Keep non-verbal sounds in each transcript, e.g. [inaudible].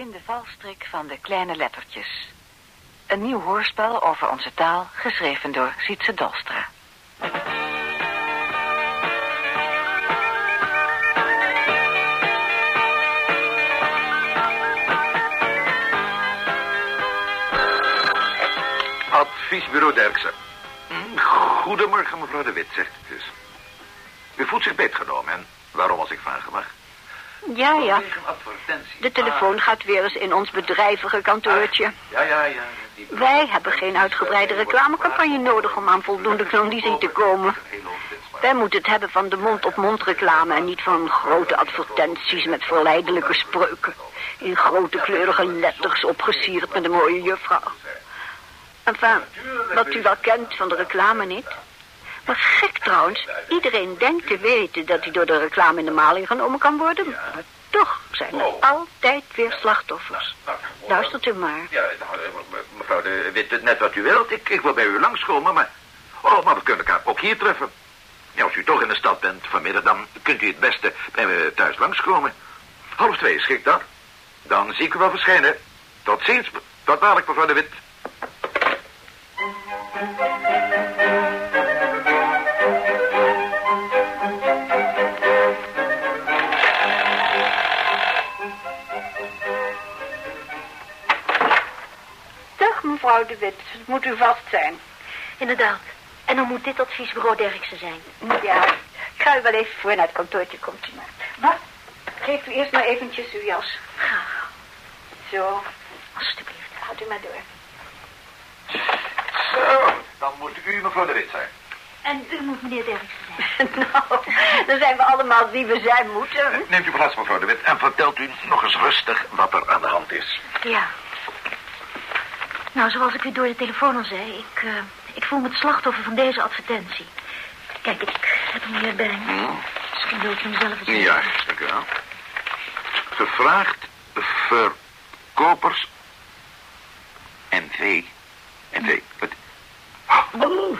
In de valstrik van de kleine lettertjes. Een nieuw hoorspel over onze taal, geschreven door Sietse Dolstra. Adviesbureau Derksen. Hm, Goedemorgen, mevrouw de Wit, zegt het dus. U voelt zich beetgenomen en waarom was ik vragen mag? Ja, ja. De telefoon gaat weer eens in ons bedrijvige kantoortje. Ah, Ja, ja, ja. Wij hebben geen uitgebreide reclamecampagne nodig om aan voldoende klandizie te komen. Wij moeten het hebben van de mond-op-mond reclame en niet van grote advertenties met verleidelijke spreuken. In grote kleurige letters opgesierd met een mooie juffrouw. Enfin, wat u wel kent van de reclame niet. Maar gek trouwens, iedereen denkt te weten dat hij door de reclame in de maling genomen kan worden. Maar toch zijn er altijd weer slachtoffers. Luistert u maar. Ja, nou, eh, mevrouw de Wit, net wat u wilt. Ik, ik wil bij u langskomen, maar... Oh, maar we kunnen elkaar ook hier treffen. Ja, als u toch in de stad bent vanmiddag, dan kunt u het beste bij me thuis langskomen. Half twee, schikt dat? Dan zie ik u wel verschijnen. Tot ziens. Tot dadelijk, mevrouw de Wit. Mevrouw de Wit, het moet u vast zijn. Inderdaad. En dan moet dit adviesbureau Derksen zijn. Ja, ik ga u wel even voor naar het kantoortje komt u maar. Wat? Geeft u eerst maar eventjes uw jas. Graag. Zo, Alsjeblieft. gaat u maar door. Zo, dan moet u mevrouw de Wit zijn. En u moet meneer Derksen zijn. [laughs] nou, dan zijn we allemaal wie we zijn moeten. Neemt u plaats, mevrouw de Wit, en vertelt u nog eens rustig wat er aan de hand is. Ja. Nou, zoals ik u door de telefoon al zei, ik, eh, ik voel me het slachtoffer van deze advertentie. Kijk, ik heb hem hier bij me. Misschien wilt u hem zelf eens. Ja, dank u wel. Gevraagd verkopers NV. NV. Wat? Oh,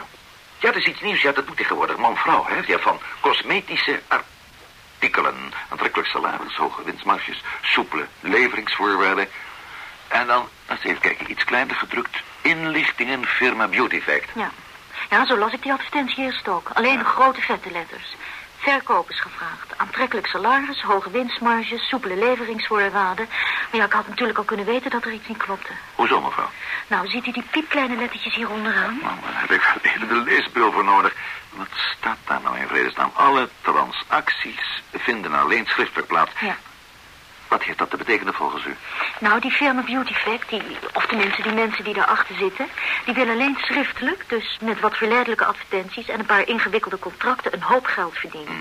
ja, dat is iets nieuws. Ja, dat doet tegenwoordig man-vrouw, hè. Ja, van cosmetische artikelen. Aantrekkelijk salaris, hoge winstmarges, soepele leveringsvoorwaarden. En dan, eens even kijken, iets kleiner gedrukt. Inlichtingen firma Beauty Fact. Ja. ja, zo las ik die advertentie eerst ook. Alleen grote vette letters. Verkoop is gevraagd. Aantrekkelijk salaris, hoge winstmarges, soepele leveringsvoorwaarden. Maar ja, ik had natuurlijk al kunnen weten dat er iets niet klopte. Hoezo, mevrouw? Nou, ziet u die piepkleine lettertjes hier onderaan? Nou, daar heb ik wel even de leesbril voor nodig. Wat staat daar nou in vredesnaam? Alle transacties vinden alleen schriftelijk plaats. Ja. Wat heeft dat te betekenen volgens u? Nou, die firma Beauty Fact, die, of tenminste die mensen die daarachter zitten... die willen alleen schriftelijk, dus met wat verleidelijke advertenties... en een paar ingewikkelde contracten een hoop geld verdienen.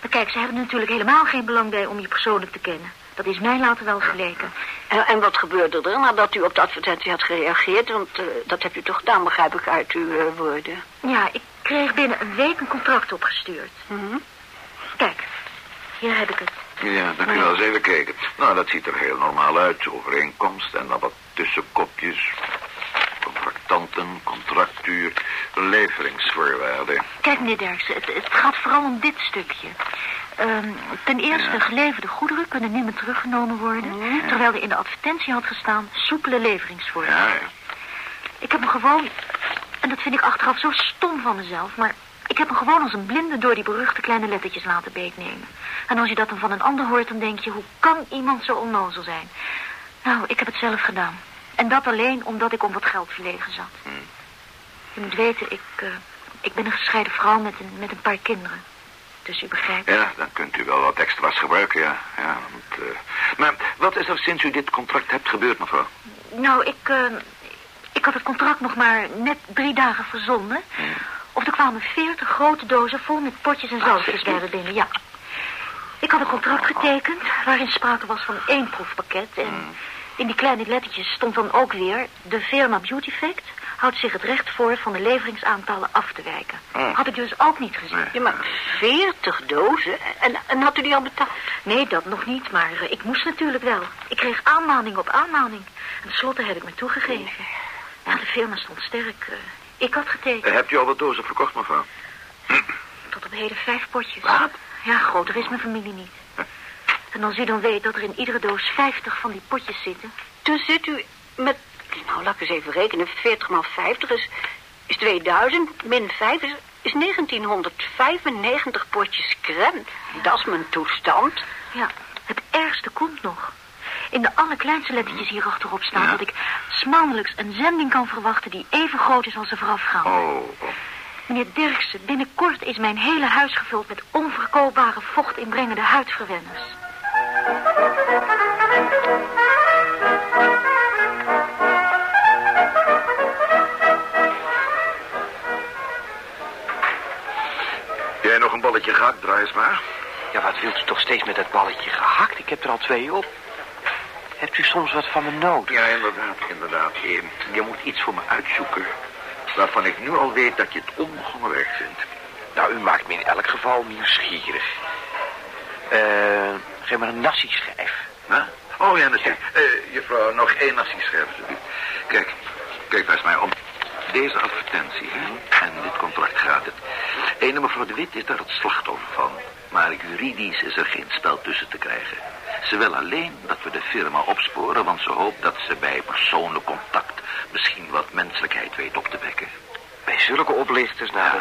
Maar kijk, ze hebben er natuurlijk helemaal geen belang bij om je persoonlijk te kennen. Dat is mij later wel gebleken. En, en wat gebeurde er nadat u op de advertentie had gereageerd? Want eh, dat hebt u toch gedaan, begrijp ik uit uw eh, woorden. Ja, ik kreeg binnen een week een contract opgestuurd. Mhm. Kijk, hier heb ik het. Ja, dan kun je wel eens even kijken. Nou, dat ziet er heel normaal uit. Overeenkomst en dan wat tussenkopjes. Contractanten, contractuur, leveringsvoorwaarden. Kijk, meneer Derksen, het, het gaat vooral om dit stukje. Ehm, ten eerste, Ja. geleverde goederen kunnen niet meer teruggenomen worden... terwijl er in de advertentie had gestaan soepele leveringsvoorwaarden. Ja, ja. Ik heb hem gewoon, en dat vind ik achteraf zo stom van mezelf... maar ik heb hem gewoon als een blinde door die beruchte kleine lettertjes laten beetnemen. En als je dat dan van een ander hoort, dan denk je... hoe kan iemand zo onnozel zijn? Nou, ik heb het zelf gedaan. En dat alleen omdat ik om wat geld verlegen zat. Je moet weten, ik, eh, ik ben een gescheiden vrouw met een, met een paar kinderen. Dus u begrijpt. Ja, dan kunt u wel wat extra's gebruiken, ja. ja want, eh, Maar wat is er sinds u dit contract hebt gebeurd, mevrouw? Nou, ik, eh, ik had het contract nog maar net drie dagen verzonden. Of er kwamen veertig grote dozen vol met potjes en zoutjes bij me binnen, ja. Ik had een contract getekend waarin sprake was van één proefpakket. En in die kleine lettertjes stond dan ook weer... de firma Beauty Fact houdt zich het recht voor van de leveringsaantallen af te wijken. Had ik dus ook niet gezien. Ja, maar veertig dozen? En, en had u die al betaald? Nee, dat nog niet, maar eh, ik moest natuurlijk wel. Ik kreeg aanmaning op aanmaning. En tenslotte heb ik me toegegeven. Ja, de firma stond sterk. Ik had getekend. Hebt u al wat dozen verkocht, mevrouw? Tot op heden vijf potjes. Wat? Ja, groter is mijn familie niet. En als u dan weet dat er in iedere doos 50 van die potjes zitten... Dus zit u met, nou laat ik eens even rekenen, 40 maal 50 is, is 2000, min 5 is, is 1995 potjes crème. Dat is mijn toestand. Ja, het ergste komt nog. In de allerkleinste lettertjes hier achterop staat Ja. dat ik maandelijks een zending kan verwachten die even groot is als de voorafgaande. Oh. Meneer Dirksen, binnenkort is mijn hele huis gevuld met onverkoopbare vochtinbrengende huidverwenners. Jij nog een balletje gehakt, Drijsma? Ja, wat wilt u toch steeds met dat balletje gehakt? Ik heb er al twee op. Hebt u soms wat van me nodig? Ja, inderdaad, inderdaad. Je, je moet iets voor me uitzoeken... waarvan ik nu al weet dat je het onbegonnen werk vindt. Nou, u maakt me in elk geval nieuwsgierig. Eh, geef maar een nasi-schijf. Huh? Oh ja, natuurlijk. Eh, juffrouw, nog één nasi-scherf, alsjeblieft. Kijk, kijk, wijs mij om. Deze advertentie hè, en dit contract gaat het. Ene mevrouw de Wit is daar het slachtoffer van. Maar juridisch is er geen spel tussen te krijgen. Ze wil alleen dat we de firma opsporen, want ze hoopt dat ze bij persoonlijk contact misschien wat menselijkheid weet op te wekken. Bij zulke oplichters, nou, Ja,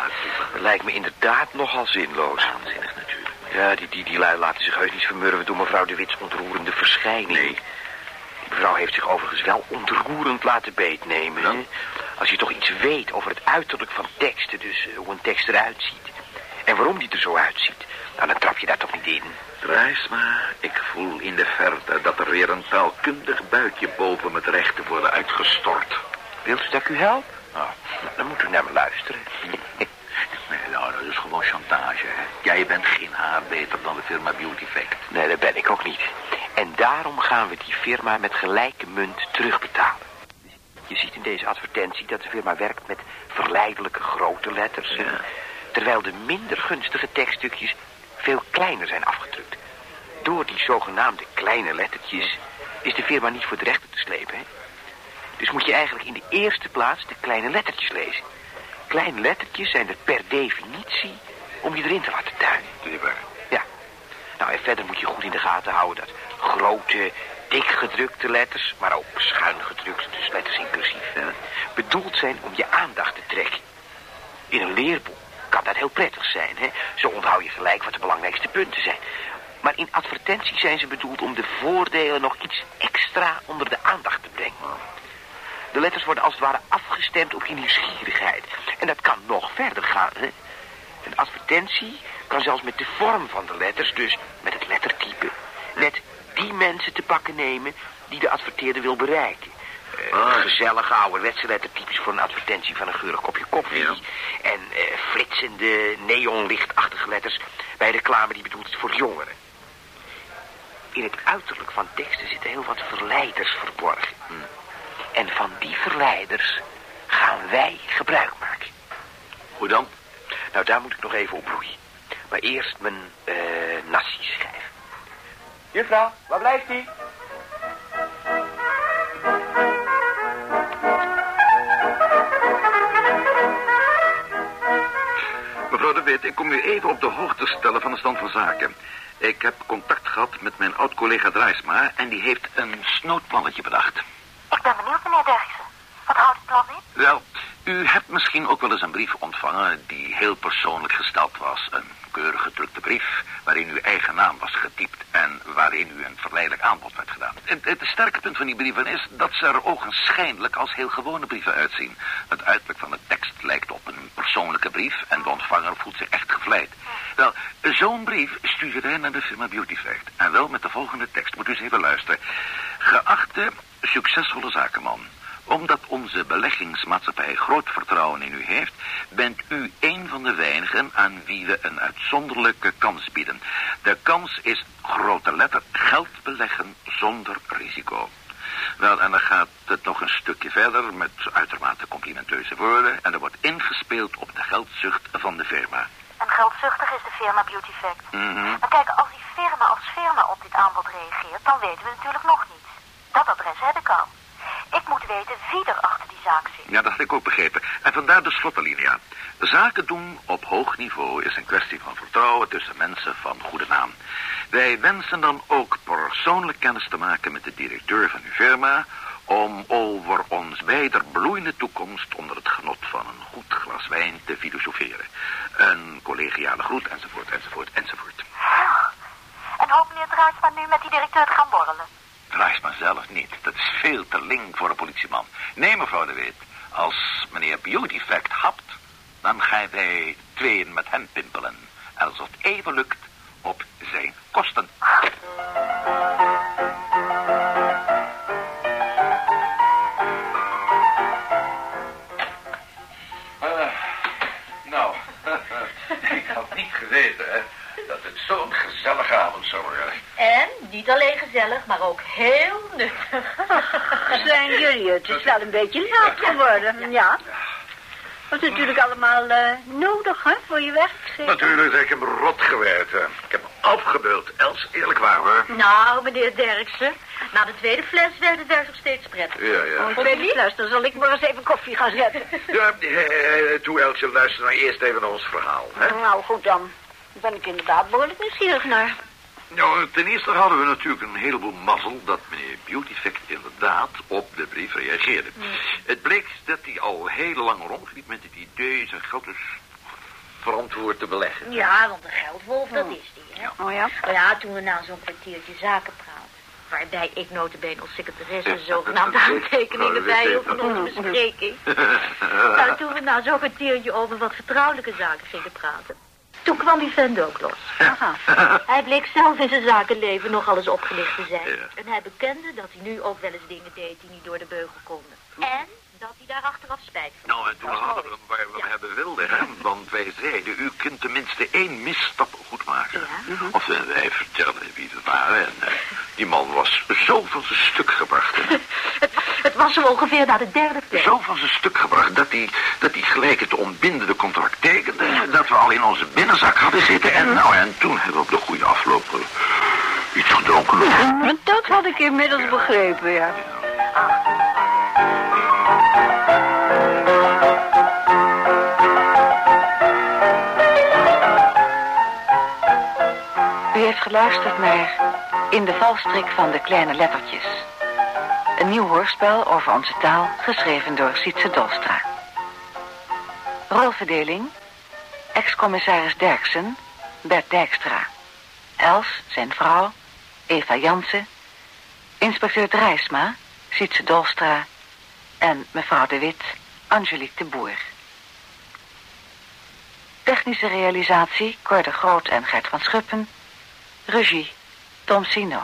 dat, lijkt me inderdaad nogal zinloos. Waanzinnig natuurlijk. Ja, die, die, die lui laten zich heus niet vermurwen door mevrouw de Wits ontroerende verschijning. Nee. Die mevrouw heeft zich overigens wel ontroerend laten beetnemen. Ja. Als je toch iets weet over het uiterlijk van teksten, dus eh, hoe een tekst eruit ziet. En waarom die er zo uitziet, nou, dan trap je daar toch niet in. Drijsma, ik voel in de verte dat er weer een taalkundig buitje boven me terecht te worden uitgestort. Wilt u dat ik u help? Nou, dan moet u naar me luisteren. [laughs] Nee, nou, dat is gewoon chantage. Hè? Jij bent geen haar beter dan de firma Beauty Fact. Nee, dat ben ik ook niet. En daarom gaan we die firma met gelijke munt terugbetalen. Je ziet in deze advertentie dat de firma werkt met verleidelijke grote letters. Ja. Terwijl de minder gunstige tekststukjes veel kleiner zijn afgedrukt. Door die zogenaamde kleine lettertjes is de firma niet voor de rechter te slepen. Hè? Dus moet je eigenlijk in de eerste plaats de kleine lettertjes lezen. Kleine lettertjes zijn er per definitie om je erin te laten tuinen. Ja. Nou, en verder moet je goed in de gaten houden dat grote, dik gedrukte letters, maar ook schuin gedrukt, dus letters inclusief, bedoeld zijn om je aandacht te trekken. In een leerboek kan dat heel prettig zijn, hè. Zo onthoud je gelijk wat de belangrijkste punten zijn. Maar in advertenties zijn ze bedoeld om de voordelen nog iets extra onder de aandacht te brengen. De letters worden als het ware afgestemd op je nieuwsgierigheid. En dat kan nog verder gaan, hè. Een advertentie kan zelfs met de vorm van de letters, dus met het lettertype, net die mensen te pakken nemen die de adverteerder wil bereiken. Eh, Ah. Gezellige ouderwetse lettertypes voor een advertentie van een geurig kopje koffie. Ja. En eh, flitsende, neonlichtachtige letters bij reclame die bedoeld is voor jongeren. In het uiterlijk van teksten zitten heel wat verleiders verborgen. Hm. En van die verleiders gaan wij gebruik maken. Hoe dan? Nou, daar moet ik nog even op broeien. Maar eerst mijn eh nasi-schijf. Juffrouw, waar blijft die? Mevrouw de Wit, ik kom u even op de hoogte stellen van de stand van zaken. Ik heb contact gehad met mijn oud-collega Drijsma... en die heeft een snootplannetje bedacht. Ik ben benieuwd, meneer Derksen. Wat houdt het plan in? Wel, u hebt misschien ook wel eens een brief ontvangen... die heel persoonlijk gesteld was. Een keurig gedrukte brief waarin uw eigen naam was getypt... waarin u een verleidelijk aanbod werd gedaan. Het, het sterke punt van die brieven is dat ze er ogenschijnlijk als heel gewone brieven uitzien. Het uiterlijk van de tekst lijkt op een persoonlijke brief... en de ontvanger voelt zich echt gevleid. Wel, zo'n brief stuurde hij naar de firma Beauty Fact. En wel met de volgende tekst. Moet u eens even luisteren. Geachte, succesvolle zakenman omdat onze beleggingsmaatschappij groot vertrouwen in u heeft, bent u een van de weinigen aan wie we een uitzonderlijke kans bieden. De kans is, grote letter, geld beleggen zonder risico. Wel, en dan gaat het nog een stukje verder met uitermate complimenteuze woorden. En er wordt ingespeeld op de geldzucht van de firma. En geldzuchtig is de firma Beauty Fact. Mhm. Maar kijk, als die firma als firma op dit aanbod reageert, dan weten we natuurlijk nog niet. Dat adres heb ik al. Ik moet weten wie er Ja, dat had ik ook begrepen. En vandaar de slottenlinia. Zaken doen op hoog niveau is een kwestie van vertrouwen tussen mensen van goede naam. Wij wensen dan ook persoonlijk kennis te maken met de directeur van uw firma... om over ons beider bloeiende toekomst onder het genot van een goed glas wijn te filosoferen. Een collegiale groet, enzovoort, enzovoort, enzovoort. En hoopt meneer Draaisma nu met die directeur te gaan borrelen? Druisma zelf niet. Dat is veel te link voor een politieman. Nee, mevrouw de Wit. Als meneer Beauty Fact hapt, dan gaan wij tweeën met hem pimpelen. En als het even lukt, op zijn kosten. Eh, nou, [laughs] ik had niet geweten hè, dat het zo'n gezellige avond. En niet alleen gezellig, maar ook heel nuttig. Zijn jullie het? Het is wel een beetje laat geworden, ja. Dat is natuurlijk allemaal eh, nodig, hè, voor je werk. zeker? Natuurlijk heb ik hem rot gewerkt. hè. Ik heb hem afgebeuld. Els, eerlijk waar hoor. Nou, meneer Derksen, na de tweede fles werd het werk nog steeds prettig. Ja, ja. Oh, tweede fles, dan zal ik maar eens even koffie gaan zetten. Ja, eh, eh, toe Elsje, luister nou eerst even naar ons verhaal. Hè? Nou, goed dan. Daar ben ik inderdaad behoorlijk nieuwsgierig naar. Nou, ten eerste hadden we natuurlijk een heleboel mazzel dat meneer Beautyfact inderdaad op de brief reageerde. Het bleek dat hij al heel lang rondliep met het idee zijn geld dus verantwoord te beleggen. Ja, want de geldwolf, dat is die, hè? Oh ja? Nou ja, toen we na zo'n kwartiertje zaken praten... waarbij ik notabene als secretaresse zogenaamde [laughs] aantekeningen bijhield van onze bespreking... [laughs] nou, toen we na zo'n kwartiertje over wat vertrouwelijke zaken gingen praten... toen kwam die vent ook los. Aha. Hij bleek zelf in zijn zakenleven nogal eens opgelicht te zijn. Ja. En hij bekende dat hij nu ook wel eens dingen deed die niet door de beugel konden. En dat hij daar achteraf spijt van Nou, en toen hadden we hem waar we hem hebben wilden, hè? Want wij zeiden, u kunt tenminste één misstap goed maken. Ja. Of eh, wij vertelden wie we waren. En eh, die man was zo van zijn stuk gebracht. hè. [laughs] Het, het was zo ongeveer na de derde fles. Zo van zijn stuk gebracht dat hij, dat hij gelijk het ontbindende contract tekende. Dat we al in onze binnenzak hadden zitten. En, nou, en toen hebben we op de goede afloop eh, iets gedronken. Dat had ik inmiddels begrepen, ja. U heeft geluisterd naar In de valstrik van de kleine lettertjes. Een nieuw hoorspel over onze taal, geschreven door Sietse Dolstra. Rolverdeling. Ex-commissaris Derksen, Bert Dijkstra. Els, zijn vrouw, Eva Jansen. Inspecteur Drijsma, Sietse Dolstra. En mevrouw de Wit, Angelique de Boer. Technische realisatie, Cor de Groot en Gert van Schuppen. Regie, Tom Sino.